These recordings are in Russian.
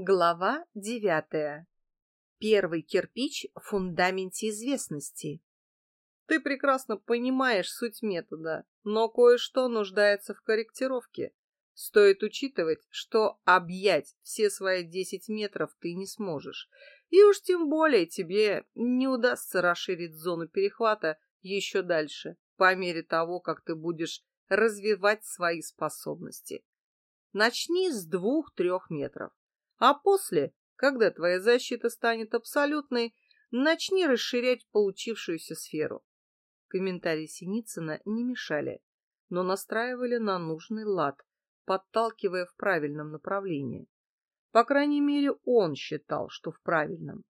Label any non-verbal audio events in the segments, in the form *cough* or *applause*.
Глава девятая. Первый кирпич в фундаменте известности. Ты прекрасно понимаешь суть метода, но кое-что нуждается в корректировке. Стоит учитывать, что объять все свои 10 метров ты не сможешь. И уж тем более тебе не удастся расширить зону перехвата еще дальше, по мере того, как ты будешь развивать свои способности. Начни с двух-трех метров. А после, когда твоя защита станет абсолютной, начни расширять получившуюся сферу. Комментарии Синицына не мешали, но настраивали на нужный лад, подталкивая в правильном направлении. По крайней мере, он считал, что в правильном.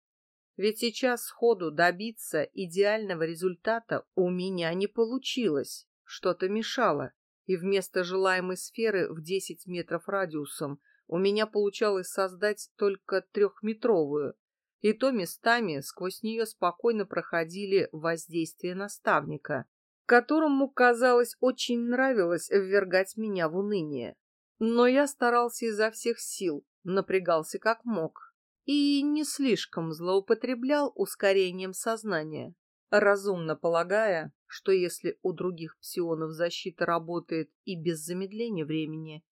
Ведь сейчас сходу добиться идеального результата у меня не получилось. Что-то мешало, и вместо желаемой сферы в 10 метров радиусом у меня получалось создать только трехметровую, и то местами сквозь нее спокойно проходили воздействия наставника, которому, казалось, очень нравилось ввергать меня в уныние. Но я старался изо всех сил, напрягался как мог и не слишком злоупотреблял ускорением сознания, разумно полагая, что если у других псионов защита работает и без замедления времени,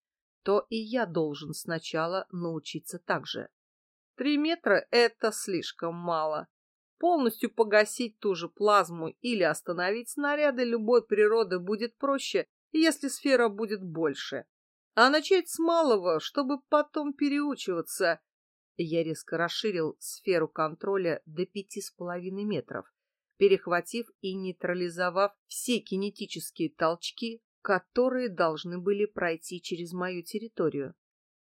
то и я должен сначала научиться так же. Три метра — это слишком мало. Полностью погасить ту же плазму или остановить снаряды любой природы будет проще, если сфера будет больше. А начать с малого, чтобы потом переучиваться. Я резко расширил сферу контроля до пяти с половиной метров, перехватив и нейтрализовав все кинетические толчки, которые должны были пройти через мою территорию.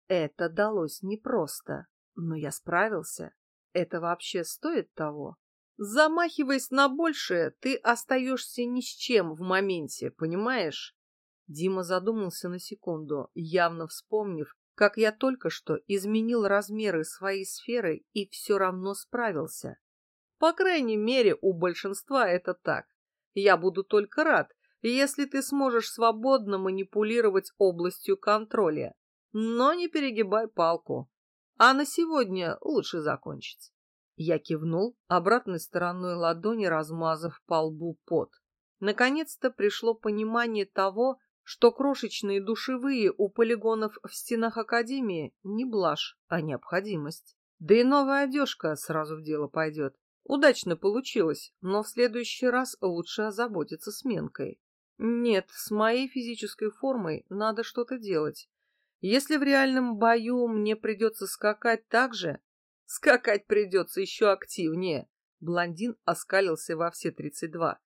Это далось непросто, но я справился. Это вообще стоит того? Замахиваясь на большее, ты остаешься ни с чем в моменте, понимаешь? Дима задумался на секунду, явно вспомнив, как я только что изменил размеры своей сферы и все равно справился. По крайней мере, у большинства это так. Я буду только рад, если ты сможешь свободно манипулировать областью контроля. Но не перегибай палку. А на сегодня лучше закончить. Я кивнул, обратной стороной ладони размазав по лбу пот. Наконец-то пришло понимание того, что крошечные душевые у полигонов в стенах Академии не блажь, а необходимость. Да и новая одежка сразу в дело пойдет. Удачно получилось, но в следующий раз лучше озаботиться сменкой. Нет, с моей физической формой надо что-то делать. Если в реальном бою мне придется скакать так же, скакать придется еще активнее. Блондин оскалился во все тридцать два.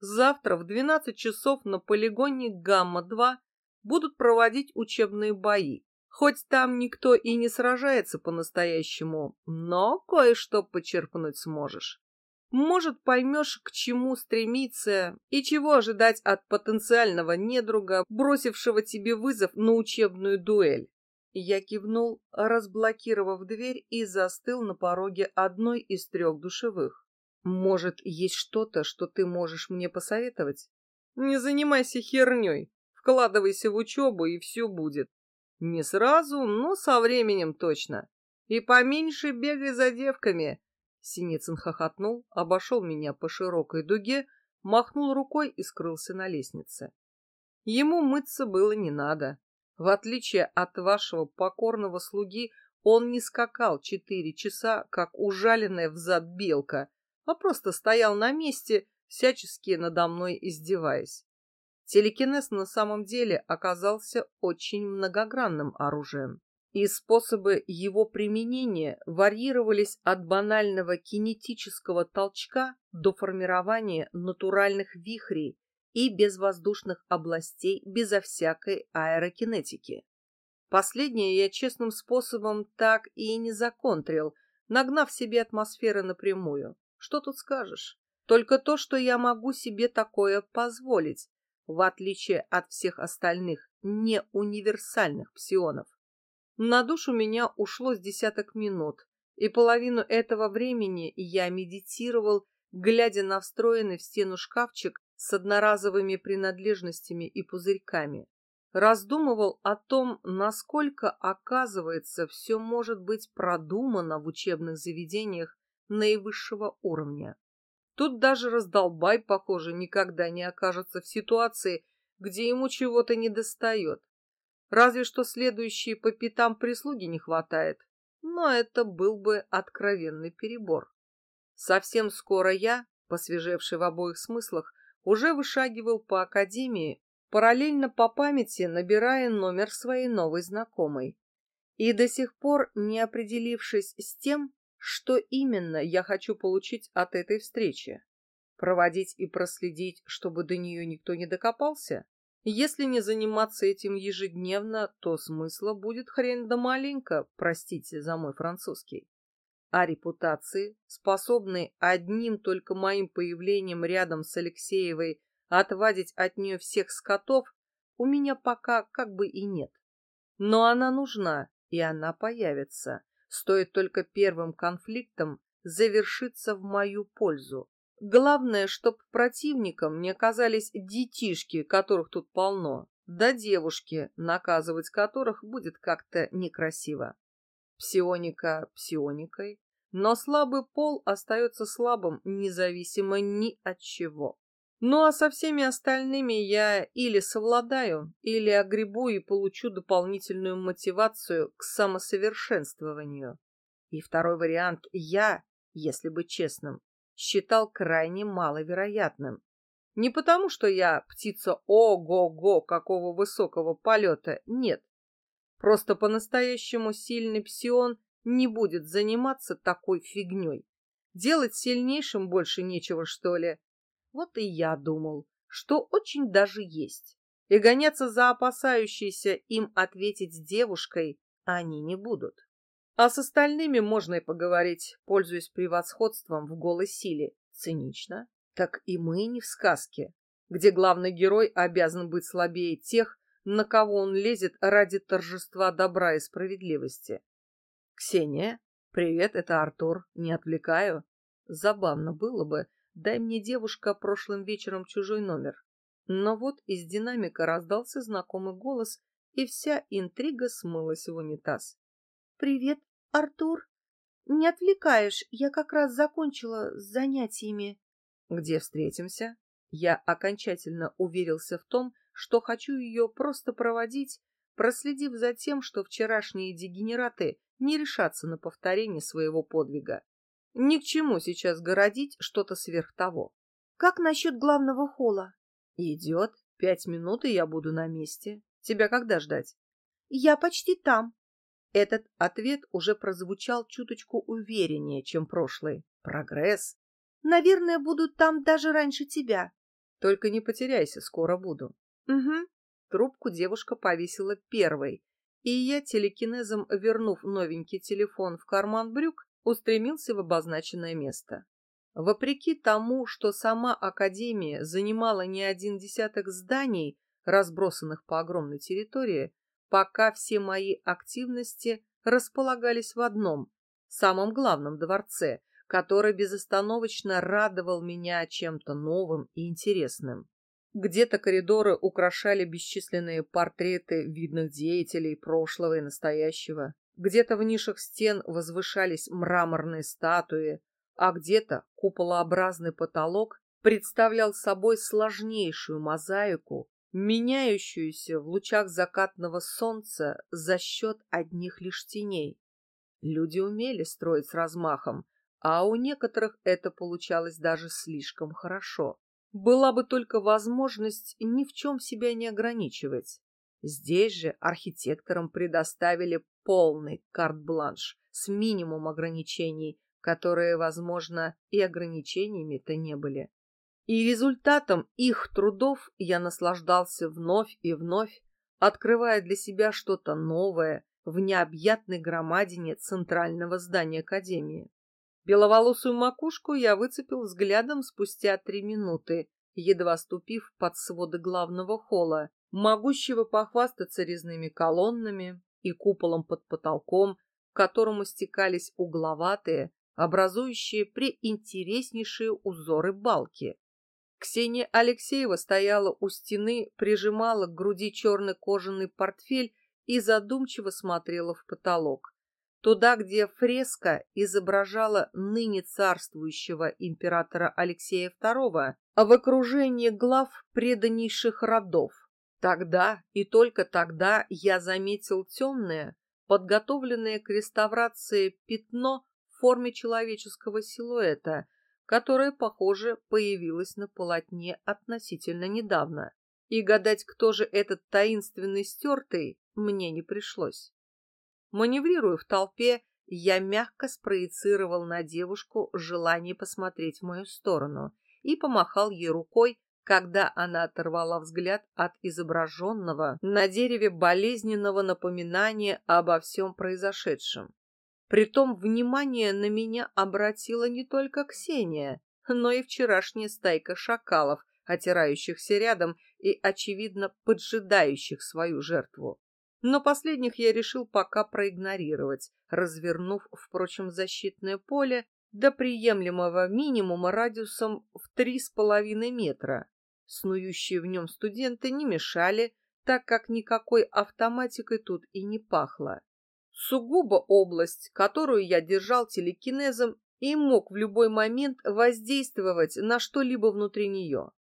Завтра в 12 часов на полигоне Гамма-2 будут проводить учебные бои. Хоть там никто и не сражается по-настоящему, но кое-что почерпнуть сможешь. Может, поймешь, к чему стремиться и чего ожидать от потенциального недруга, бросившего тебе вызов на учебную дуэль. Я кивнул, разблокировав дверь и застыл на пороге одной из трех душевых. Может, есть что-то, что ты можешь мне посоветовать? Не занимайся херней. Вкладывайся в учебу, и все будет. Не сразу, но со временем точно. И поменьше бегай за девками. Синицын хохотнул, обошел меня по широкой дуге, махнул рукой и скрылся на лестнице. Ему мыться было не надо. В отличие от вашего покорного слуги, он не скакал четыре часа, как ужаленная взад белка, а просто стоял на месте, всячески надо мной издеваясь. Телекинез на самом деле оказался очень многогранным оружием, и способы его применения варьировались от банального кинетического толчка до формирования натуральных вихрей и безвоздушных областей безо всякой аэрокинетики. Последнее я честным способом так и не законтрил, нагнав себе атмосферы напрямую. Что тут скажешь? Только то, что я могу себе такое позволить, в отличие от всех остальных неуниверсальных псионов. На душу меня ушло с десяток минут, и половину этого времени я медитировал, глядя на встроенный в стену шкафчик с одноразовыми принадлежностями и пузырьками. раздумывал о том, насколько, оказывается, все может быть продумано в учебных заведениях наивысшего уровня. Тут даже раздолбай, похоже, никогда не окажется в ситуации, где ему чего-то недостает. Разве что следующие по пятам прислуги не хватает, но это был бы откровенный перебор. Совсем скоро я, посвежевший в обоих смыслах, уже вышагивал по академии, параллельно по памяти набирая номер своей новой знакомой. И до сих пор не определившись с тем, что именно я хочу получить от этой встречи. Проводить и проследить, чтобы до нее никто не докопался? Если не заниматься этим ежедневно, то смысла будет хрен да маленько, простите за мой французский. А репутации, способной одним только моим появлением рядом с Алексеевой отвадить от нее всех скотов, у меня пока как бы и нет. Но она нужна, и она появится. Стоит только первым конфликтом завершиться в мою пользу. Главное, чтоб противником не оказались детишки, которых тут полно, да девушки, наказывать которых будет как-то некрасиво. Псионика псионикой, но слабый пол остается слабым, независимо ни от чего. Ну а со всеми остальными я или совладаю, или огребу и получу дополнительную мотивацию к самосовершенствованию. И второй вариант я, если быть честным, считал крайне маловероятным. Не потому, что я птица ого-го какого высокого полета, нет. Просто по-настоящему сильный псион не будет заниматься такой фигней. Делать сильнейшим больше нечего, что ли. Вот и я думал, что очень даже есть. И гоняться за опасающейся им ответить девушкой они не будут. А с остальными можно и поговорить, пользуясь превосходством в голой силе. Цинично. Так и мы не в сказке, где главный герой обязан быть слабее тех, на кого он лезет ради торжества добра и справедливости. Ксения, привет, это Артур, не отвлекаю. Забавно было бы, дай мне девушка прошлым вечером чужой номер. Но вот из динамика раздался знакомый голос, и вся интрига смылась в унитаз. «Привет, Артур, не отвлекаешь, я как раз закончила с занятиями. Где встретимся? Я окончательно уверился в том, что хочу ее просто проводить, проследив за тем, что вчерашние дегенераты не решатся на повторение своего подвига. Ни к чему сейчас городить что-то сверх того. Как насчет главного холла? Идет. Пять минут, и я буду на месте. Тебя когда ждать? Я почти там. Этот ответ уже прозвучал чуточку увереннее, чем прошлый. Прогресс. Наверное, будут там даже раньше тебя. Только не потеряйся, скоро буду. Угу. Трубку девушка повесила первой, и я, телекинезом вернув новенький телефон в карман брюк, устремился в обозначенное место. Вопреки тому, что сама Академия занимала не один десяток зданий, разбросанных по огромной территории, пока все мои активности располагались в одном, самом главном дворце, который безостановочно радовал меня чем-то новым и интересным. Где-то коридоры украшали бесчисленные портреты видных деятелей прошлого и настоящего, где-то в нишах стен возвышались мраморные статуи, а где-то куполообразный потолок представлял собой сложнейшую мозаику меняющуюся в лучах закатного солнца за счет одних лишь теней. Люди умели строить с размахом, а у некоторых это получалось даже слишком хорошо. Была бы только возможность ни в чем себя не ограничивать. Здесь же архитекторам предоставили полный карт-бланш с минимум ограничений, которые, возможно, и ограничениями-то не были. И результатом их трудов я наслаждался вновь и вновь, открывая для себя что-то новое в необъятной громадине центрального здания Академии. Беловолосую макушку я выцепил взглядом спустя три минуты, едва ступив под своды главного холла, могущего похвастаться резными колоннами и куполом под потолком, к которому стекались угловатые, образующие преинтереснейшие узоры балки. Ксения Алексеева стояла у стены, прижимала к груди черный кожаный портфель и задумчиво смотрела в потолок. Туда, где фреска изображала ныне царствующего императора Алексея II, а в окружении глав преданнейших родов. Тогда и только тогда я заметил темное, подготовленное к реставрации пятно в форме человеческого силуэта, которое, похоже, появилось на полотне относительно недавно. И гадать, кто же этот таинственный стертый, мне не пришлось. Маневрируя в толпе, я мягко спроецировал на девушку желание посмотреть в мою сторону и помахал ей рукой, когда она оторвала взгляд от изображенного на дереве болезненного напоминания обо всем произошедшем. Притом внимание на меня обратила не только Ксения, но и вчерашняя стайка шакалов, отирающихся рядом и, очевидно, поджидающих свою жертву. Но последних я решил пока проигнорировать, развернув, впрочем, защитное поле до приемлемого минимума радиусом в три с половиной метра, Снующие в нем студенты не мешали, так как никакой автоматикой тут и не пахло. Сугубо область, которую я держал телекинезом и мог в любой момент воздействовать на что-либо внутри нее.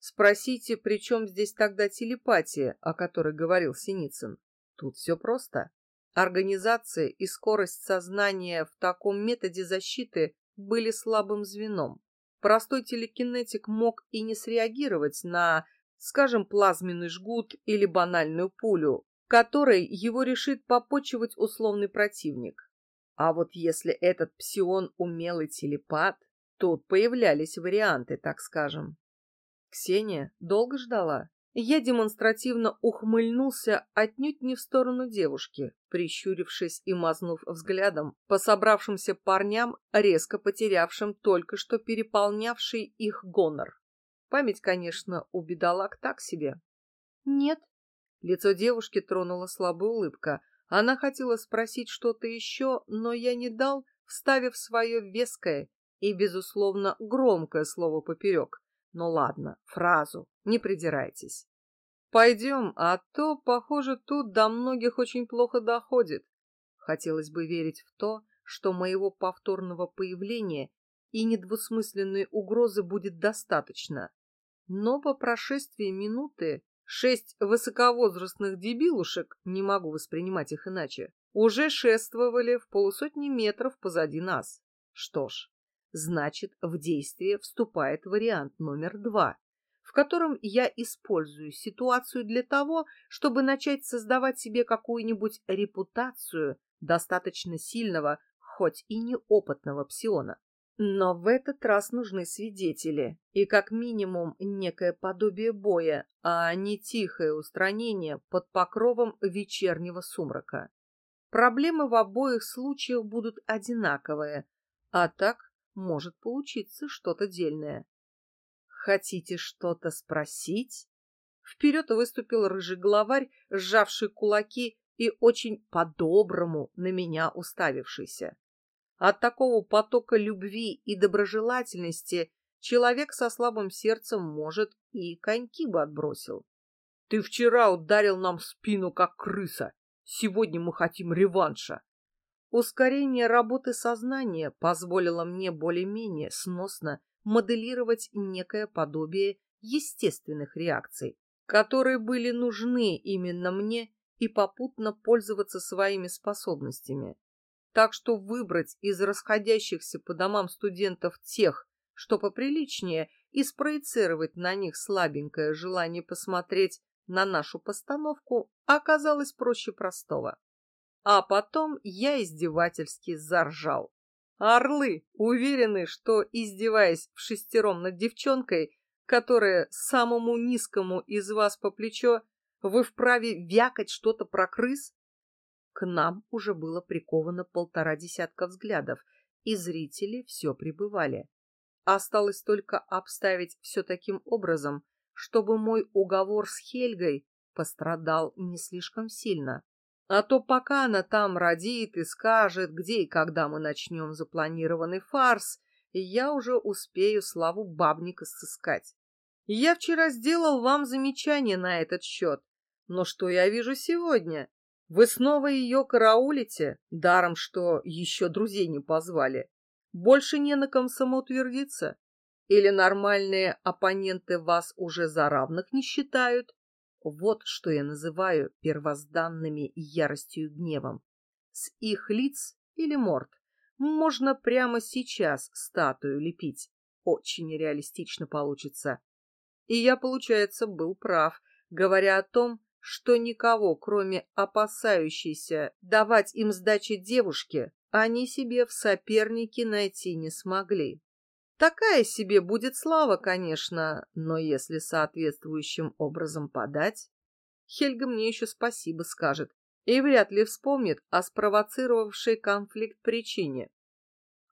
Спросите, при чем здесь тогда телепатия, о которой говорил Синицын? Тут все просто. Организация и скорость сознания в таком методе защиты были слабым звеном. Простой телекинетик мог и не среагировать на, скажем, плазменный жгут или банальную пулю, которой его решит попочивать условный противник. А вот если этот псион умелый телепат, тут появлялись варианты, так скажем. Ксения долго ждала. Я демонстративно ухмыльнулся отнюдь не в сторону девушки, прищурившись и мазнув взглядом по собравшимся парням, резко потерявшим только что переполнявший их гонор. Память, конечно, у бедолаг так себе. «Нет». Лицо девушки тронула слабая улыбка. Она хотела спросить что-то еще, но я не дал, вставив свое веское и, безусловно, громкое слово поперек. Ну ладно, фразу, не придирайтесь. Пойдем, а то, похоже, тут до многих очень плохо доходит. Хотелось бы верить в то, что моего повторного появления и недвусмысленной угрозы будет достаточно. Но по прошествии минуты шесть высоковозрастных дебилушек, не могу воспринимать их иначе, уже шествовали в полусотни метров позади нас. Что ж, значит, в действие вступает вариант номер два, в котором я использую ситуацию для того, чтобы начать создавать себе какую-нибудь репутацию достаточно сильного, хоть и неопытного псиона. Но в этот раз нужны свидетели и как минимум некое подобие боя, а не тихое устранение под покровом вечернего сумрака. Проблемы в обоих случаях будут одинаковые, а так может получиться что-то дельное. Хотите что-то спросить? Вперед выступил рыжий главарь, сжавший кулаки и очень по-доброму на меня уставившийся. От такого потока любви и доброжелательности человек со слабым сердцем, может, и коньки бы отбросил. Ты вчера ударил нам в спину, как крыса. Сегодня мы хотим реванша. Ускорение работы сознания позволило мне более-менее сносно моделировать некое подобие естественных реакций, которые были нужны именно мне и попутно пользоваться своими способностями. Так что выбрать из расходящихся по домам студентов тех, что поприличнее, и спроецировать на них слабенькое желание посмотреть на нашу постановку оказалось проще простого. А потом я издевательски заржал. Орлы, уверены, что, издеваясь в шестером над девчонкой, которая самому низкому из вас по плечо, вы вправе вякать что-то про крыс? К нам уже было приковано полтора десятка взглядов, и зрители все прибывали. Осталось только обставить все таким образом, чтобы мой уговор с Хельгой пострадал не слишком сильно. А то пока она там родит и скажет, где и когда мы начнем запланированный фарс, я уже успею славу бабника сыскать. Я вчера сделал вам замечание на этот счет. Но что я вижу сегодня? Вы снова ее караулите, даром что еще друзей не позвали. Больше не на ком самоутвердиться. Или нормальные оппоненты вас уже за равных не считают? Вот что я называю первозданными яростью и гневом. С их лиц или морд можно прямо сейчас статую лепить. Очень реалистично получится. И я, получается, был прав, говоря о том, что никого, кроме опасающейся давать им сдачи девушки, они себе в соперники найти не смогли. Такая себе будет слава, конечно, но если соответствующим образом подать, Хельга мне еще спасибо скажет и вряд ли вспомнит о спровоцировавшей конфликт причине.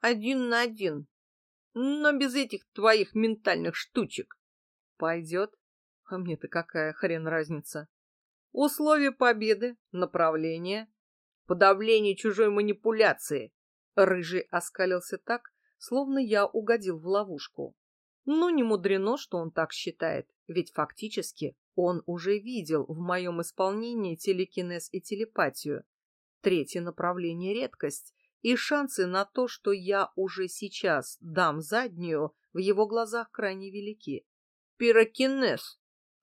Один на один, но без этих твоих ментальных штучек. Пойдет? А мне-то какая хрен разница? Условия победы, направление, подавление чужой манипуляции. Рыжий оскалился так, словно я угодил в ловушку. Ну, не мудрено, что он так считает, ведь фактически он уже видел в моем исполнении телекинез и телепатию. Третье направление — редкость, и шансы на то, что я уже сейчас дам заднюю, в его глазах крайне велики. Пирокинез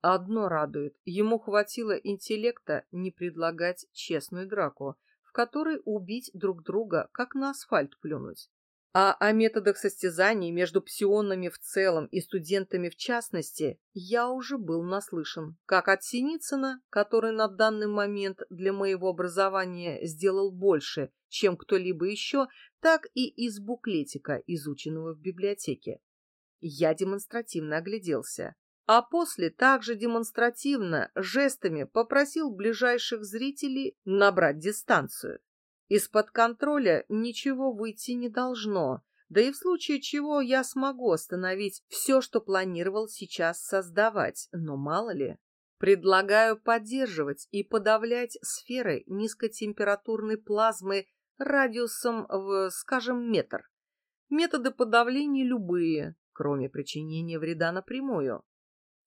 Одно радует, ему хватило интеллекта не предлагать честную драку, в которой убить друг друга, как на асфальт плюнуть. А о методах состязаний между псионами в целом и студентами в частности я уже был наслышан, как от Синицына, который на данный момент для моего образования сделал больше, чем кто-либо еще, так и из буклетика, изученного в библиотеке. Я демонстративно огляделся а после также демонстративно жестами попросил ближайших зрителей набрать дистанцию. Из-под контроля ничего выйти не должно, да и в случае чего я смогу остановить все, что планировал сейчас создавать, но мало ли. Предлагаю поддерживать и подавлять сферы низкотемпературной плазмы радиусом в, скажем, метр. Методы подавления любые, кроме причинения вреда напрямую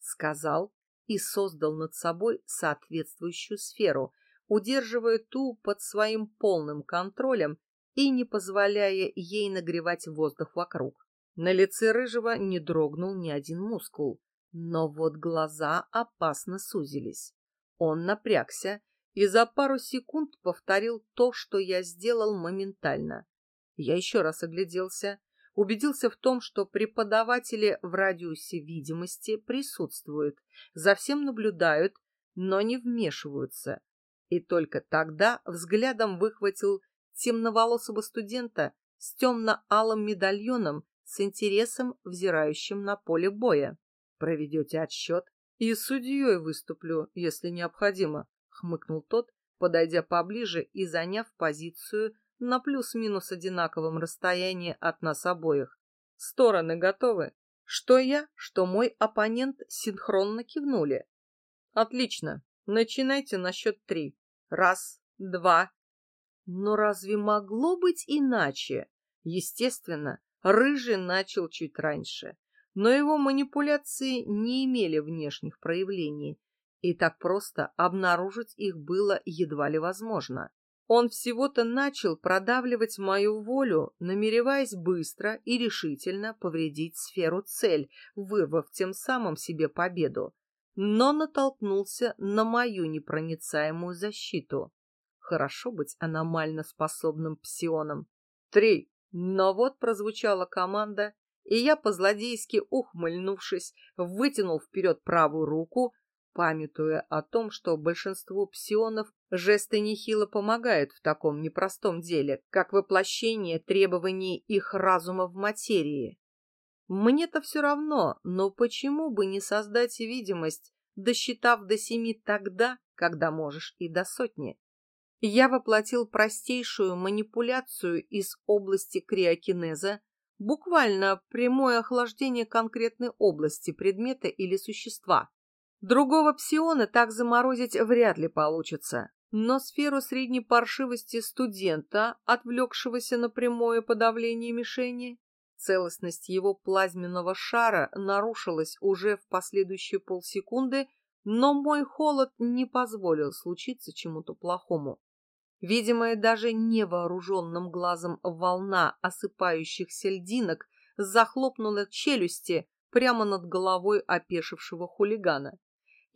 сказал и создал над собой соответствующую сферу, удерживая ту под своим полным контролем и не позволяя ей нагревать воздух вокруг. На лице рыжего не дрогнул ни один мускул, но вот глаза опасно сузились. Он напрягся и за пару секунд повторил то, что я сделал моментально. Я еще раз огляделся убедился в том, что преподаватели в радиусе видимости присутствуют, за всем наблюдают, но не вмешиваются. И только тогда взглядом выхватил темноволосого студента с темно-алым медальоном с интересом, взирающим на поле боя. Проведете отсчет и судьей выступлю, если необходимо, хмыкнул тот, подойдя поближе и заняв позицию на плюс-минус одинаковом расстоянии от нас обоих. Стороны готовы. Что я, что мой оппонент синхронно кивнули. Отлично. Начинайте на счет три. Раз, два. Но разве могло быть иначе? Естественно, Рыжий начал чуть раньше, но его манипуляции не имели внешних проявлений, и так просто обнаружить их было едва ли возможно. Он всего-то начал продавливать мою волю, намереваясь быстро и решительно повредить сферу цель, вырвав тем самым себе победу, но натолкнулся на мою непроницаемую защиту. Хорошо быть аномально способным псионом. Три. Но вот прозвучала команда, и я, по-злодейски ухмыльнувшись, вытянул вперед правую руку, памятуя о том, что большинству псионов жесты нехило помогают в таком непростом деле, как воплощение требований их разума в материи. Мне-то все равно, но почему бы не создать видимость, досчитав до семи тогда, когда можешь и до сотни? Я воплотил простейшую манипуляцию из области криокинеза, буквально прямое охлаждение конкретной области предмета или существа, Другого псиона так заморозить вряд ли получится. Но сферу средней паршивости студента, отвлекшегося на прямое подавление мишени, Целостность его плазменного шара нарушилась уже в последующие полсекунды, но мой холод не позволил случиться чему-то плохому. Видимая даже невооруженным глазом волна осыпающихся льдинок захлопнула челюсти прямо над головой опешившего хулигана.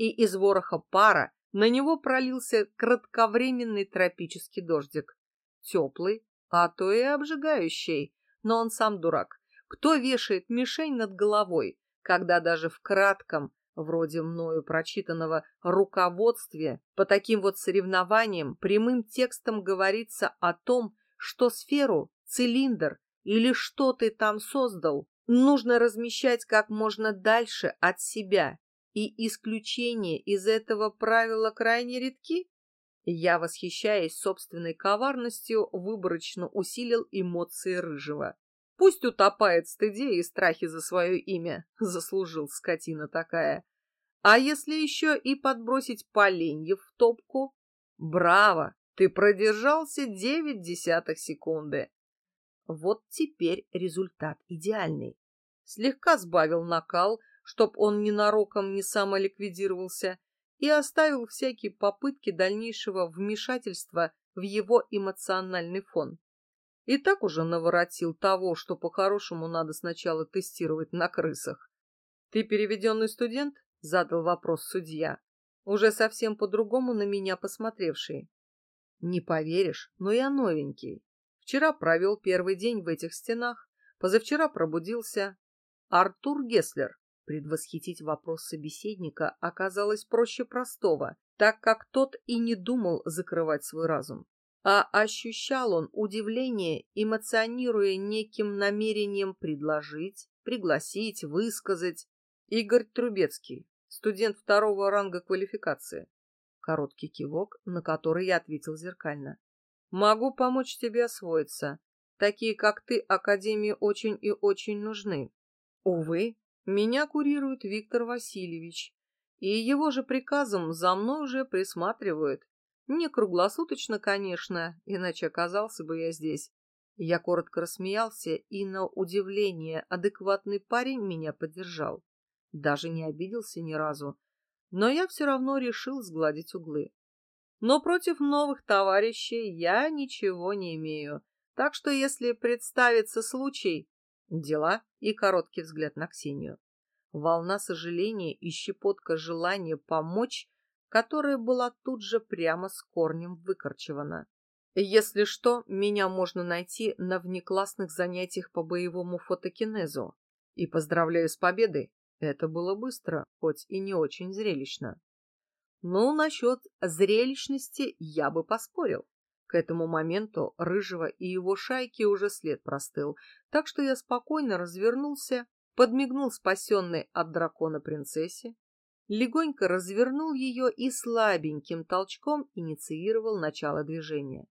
И из вороха пара на него пролился кратковременный тропический дождик. Теплый, а то и обжигающий, но он сам дурак. Кто вешает мишень над головой, когда даже в кратком, вроде мною прочитанного руководстве по таким вот соревнованиям прямым текстом говорится о том, что сферу, цилиндр или что ты там создал, нужно размещать как можно дальше от себя, и исключения из этого правила крайне редки? Я, восхищаясь собственной коварностью, выборочно усилил эмоции рыжего. Пусть утопает в стыде и страхе за свое имя, *laughs* заслужил скотина такая. А если еще и подбросить поленьев в топку? Браво! Ты продержался девять десятых секунды. Вот теперь результат идеальный. Слегка сбавил накал, чтоб он ненароком не самоликвидировался, и оставил всякие попытки дальнейшего вмешательства в его эмоциональный фон. И так уже наворотил того, что по-хорошему надо сначала тестировать на крысах. «Ты переведенный студент?» — задал вопрос судья, уже совсем по-другому на меня посмотревший. «Не поверишь, но я новенький. Вчера провел первый день в этих стенах, позавчера пробудился. Артур Геслер». Предвосхитить вопрос собеседника оказалось проще простого, так как тот и не думал закрывать свой разум а ощущал он удивление, эмоционируя неким намерением предложить, пригласить, высказать. Игорь Трубецкий, студент второго ранга квалификации. Короткий кивок, на который я ответил зеркально. Могу помочь тебе освоиться. Такие, как ты, Академии очень и очень нужны. Увы, меня курирует Виктор Васильевич, и его же приказом за мной уже присматривают. Не круглосуточно, конечно, иначе оказался бы я здесь. Я коротко рассмеялся, и на удивление адекватный парень меня поддержал. Даже не обиделся ни разу, но я все равно решил сгладить углы. Но против новых товарищей я ничего не имею, так что если представится случай... Дела и короткий взгляд на Ксению. Волна сожаления и щепотка желания помочь которая была тут же прямо с корнем выкорчевана. Если что, меня можно найти на внеклассных занятиях по боевому фотокинезу. И поздравляю с победой. Это было быстро, хоть и не очень зрелищно. Ну, насчет зрелищности я бы поспорил. К этому моменту Рыжего и его шайки уже след простыл, так что я спокойно развернулся, подмигнул спасенной от дракона принцессе, легонько развернул ее и слабеньким толчком инициировал начало движения.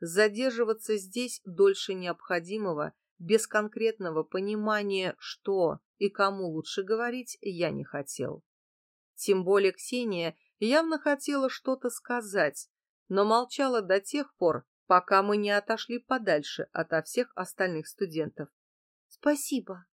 Задерживаться здесь дольше необходимого, без конкретного понимания, что и кому лучше говорить, я не хотел. Тем более Ксения явно хотела что-то сказать, но молчала до тех пор, пока мы не отошли подальше ото всех остальных студентов. «Спасибо»,